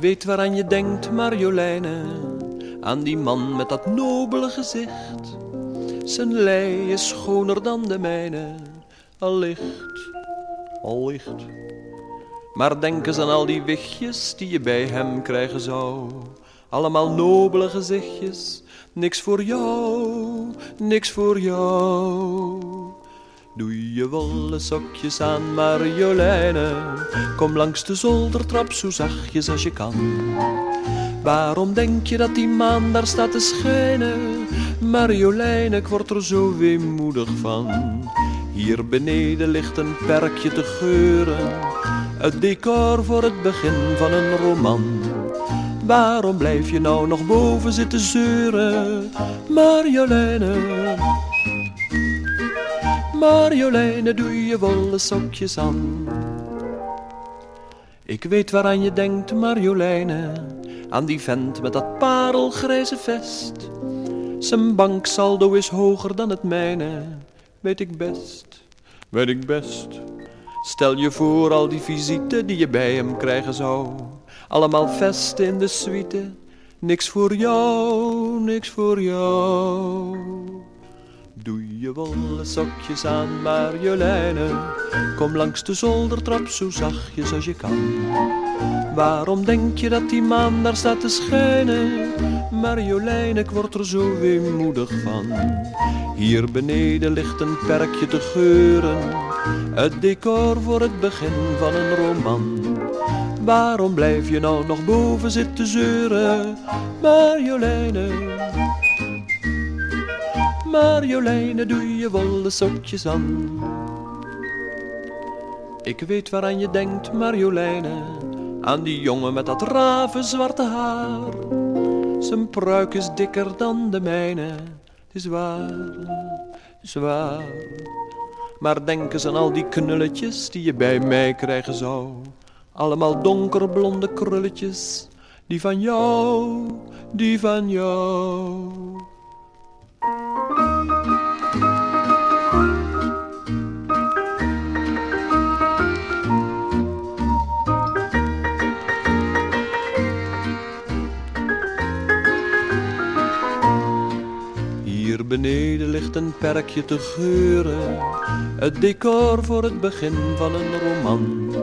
weet waaraan je denkt, Marjoleine, aan die man met dat nobele gezicht. Zijn lei is schoner dan de mijne, allicht, allicht. Maar denk eens aan al die wichtjes die je bij hem krijgen zou. Allemaal nobele gezichtjes, niks voor jou, niks voor jou. Doe je wollen sokjes aan, Marjoleine. Kom langs de zoldertrap zo zachtjes als je kan. Waarom denk je dat die maan daar staat te schijnen? Marjoleine, ik word er zo weemoedig van. Hier beneden ligt een perkje te geuren. Het decor voor het begin van een roman. Waarom blijf je nou nog boven zitten zeuren, Marjoleine? Marjoleine, doe je wollen sokjes aan. Ik weet waaraan je denkt, Marjoleine, aan die vent met dat parelgrijze vest. Zijn banksaldo is hoger dan het mijne, weet ik best, weet ik best. Stel je voor al die visite die je bij hem krijgen zou. Allemaal vesten in de suite, niks voor jou, niks voor jou. Doe je wollen sokjes aan, Marjoleine. Kom langs de zoldertrap zo zachtjes als je kan. Waarom denk je dat die maan daar staat te schijnen? Marjoleine, ik word er zo weemoedig van. Hier beneden ligt een perkje te geuren. Het decor voor het begin van een roman. Waarom blijf je nou nog boven zitten zeuren, Marjoleine? Marjoleine, doe je wollen sokjes aan. Ik weet waaraan je denkt, Marjoleine, aan die jongen met dat rave zwarte haar. Zijn pruik is dikker dan de mijne, het is waar, het is waar. Maar denk eens aan al die knulletjes die je bij mij krijgen zou. Allemaal donkerblonde krulletjes, die van jou, die van jou. Beneden ligt een perkje te geuren, het decor voor het begin van een roman.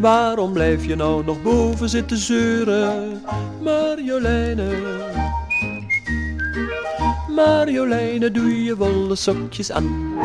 Waarom blijf je nou nog boven zitten zeuren, Marjoleine? Marjoleine, doe je wollen sokjes aan.